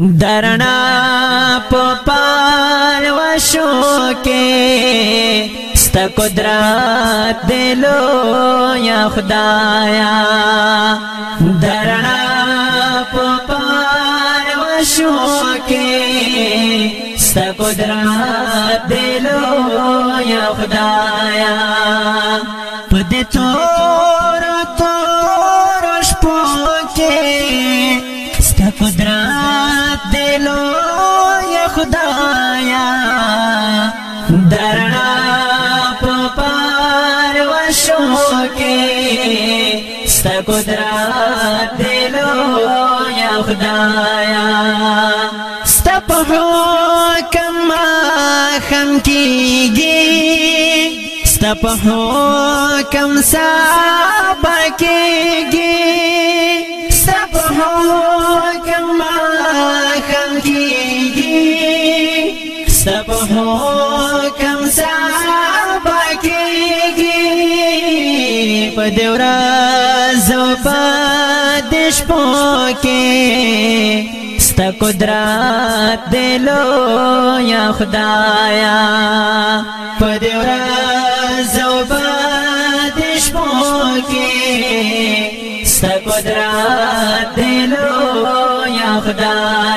درنا پپال وشو کې ست قدرت دلو یا خدایا درنا پپال وشو کې ست قدرت دلو یا خدایا پدې ته دلو یا خدایا ستپ حکم خم کیږي ستپ حکم صاحب کیږي ستپ حکم خم کیږي ستپ حکم صاحب کیږي په دیورا زوبا شپو کې ست قدرت دلو یا خدایا په دې ورځ او په شپو کې ست قدرت دلو یا خدایا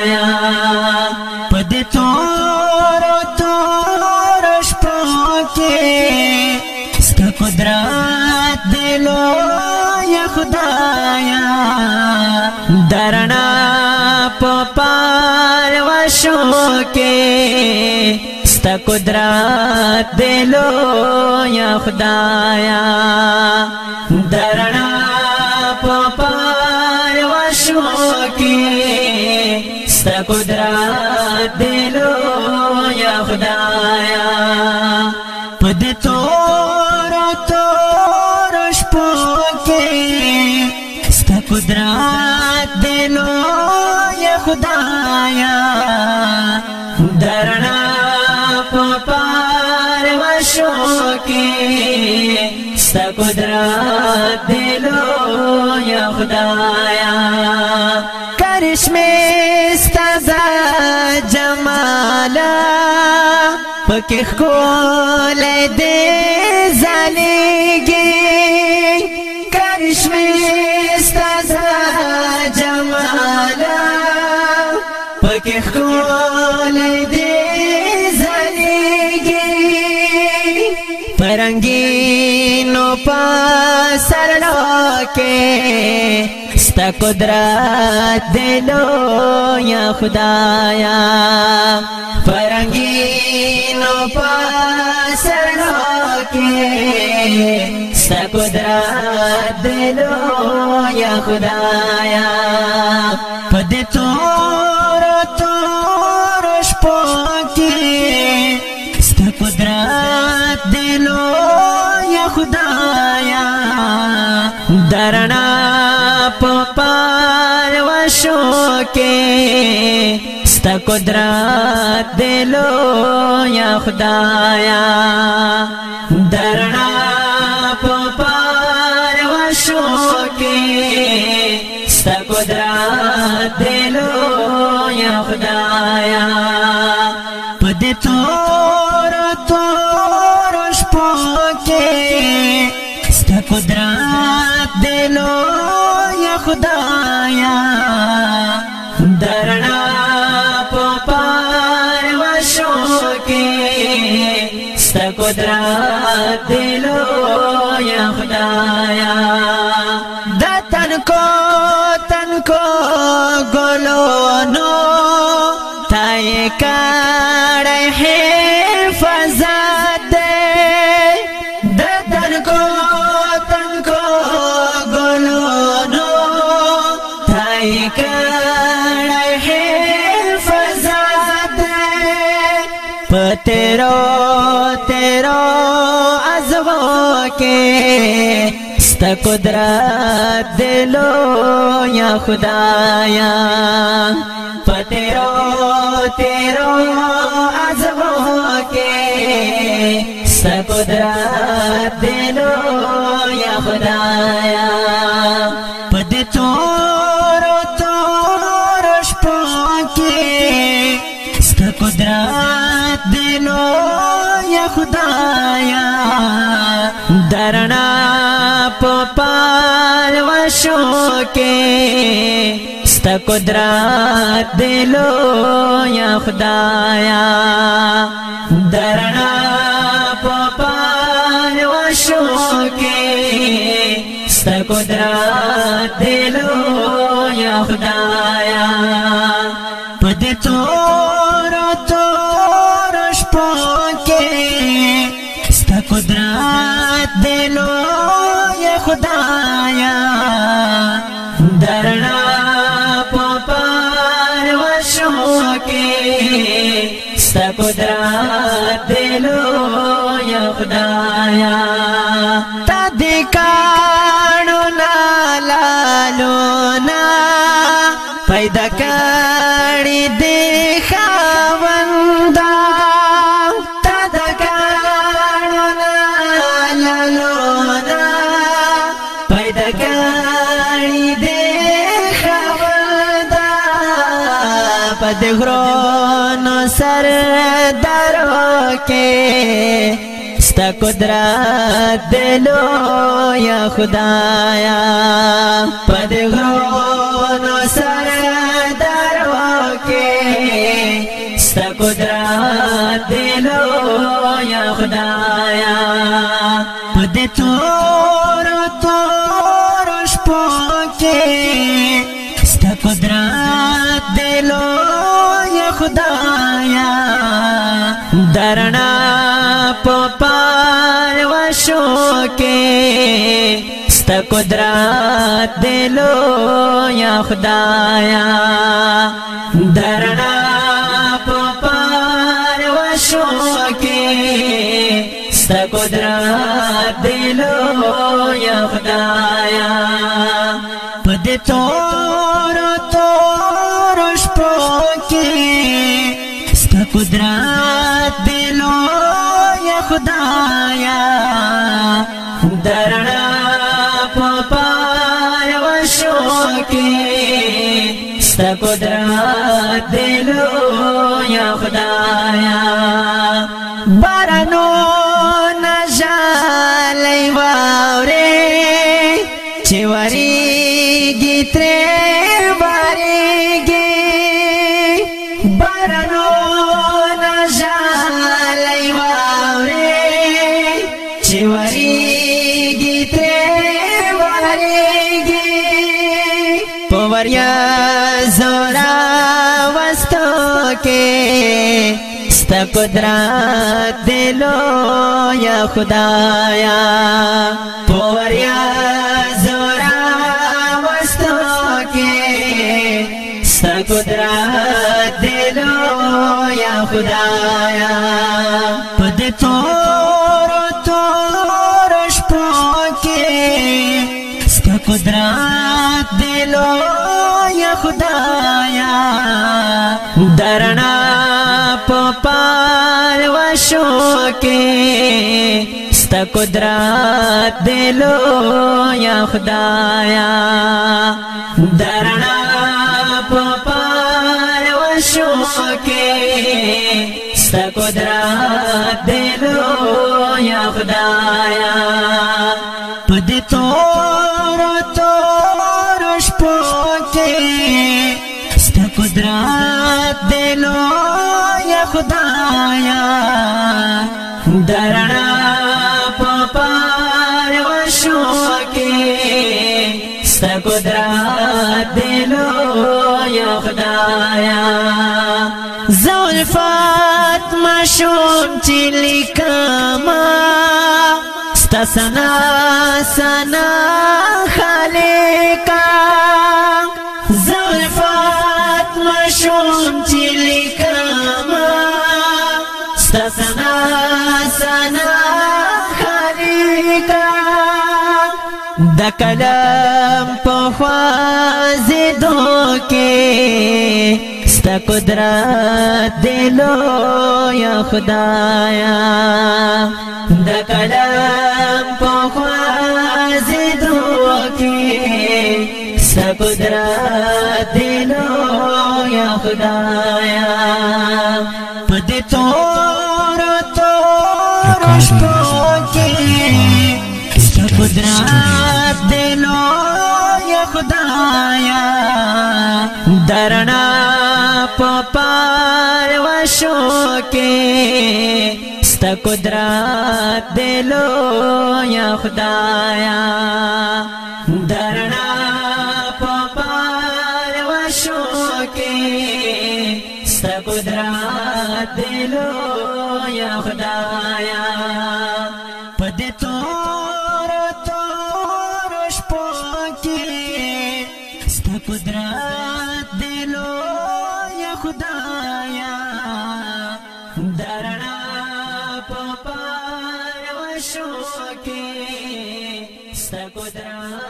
پار وشو کې ست قدرت دلو یا خدایا درنا پار وشو کې ست قدرت دلو یا خدایا پد تور تور شپو کې ست قدرت خدایا درنا پپار وشو کې ست قدرت دلو یا خدایا کرشمه استزا جمالا پکې خولې دې زلګي کرشمه رنگینو پاسر لوکے ستا قدرات دلو یا خدا یا فرنگینو پاسر لوکے ستا قدرات دلو یا خدا یا پار وشو کې ست قدرت دلو یا خدایا درنا پار وشو کې ست قدرت دلو یا خدایا پدې تور تور شپه کې ست قدرت خدایا درنا په پای وشو کې ست قدرت دلویا خدایا د تن کو تن کو ګلو نو تای کا پترو تیرو ازمو کے ست قدرت دلو یا خدا یا پترو تیرو ازمو کے ست قدرت دلو یا خدا درنا پال وشو کې ست قدرت دلو یا خدایا درنا پال وشو کې ست قدرت دلو یا خدایا پد تور تور شپو کې ست قدرت دلو یا خدایا درنا پپار وشو کې سپدرات دلو یا خدایا تا دکانو نالالو نا پیدا کړ غرونو سر درو کې ست قدرت دلو یا خدایا پد غرونو سر درو کې ست قدرت دلو یا خدایا پد تو درنا پپار وشو کې ست قدرت دلو یا خدایا درنا پپار وشو کې ست قدرت دلو یا خدایا پد تور تور شپو کې ست قدرت خدایا درنا پپای وشو کې ست قدرت دلو یا خدایا بارانو نژالې واره چې وری گیتره ست سقدرات دلو یا خدایا پوریا زورا وستو تو ست درات دلو یا خدایا پد تور تور شپو ست رسترات دلو یا خدایا درنا پپال وشو کې ست قدرت دلو یا خدایا درنا پپال وشو کې ست قدرت دلو یا خدایا درنا پپار وشو کې ست قدرت دلو یا خدایا زلفات مشوم چې لیکما ست سنا سنا خالقا د کلام په خوازه دوکه ستا قدرت دلو یا خدایا د کلام په خوازه دوکه ستا قدرت دلو یا خدایا خدایا درنا پپار وشو کې ست قدرت دلو یا خدایا درنا پپار وشو کې ست قدرت دلو یا خدایا درنا پپا وشو کې ستګدرا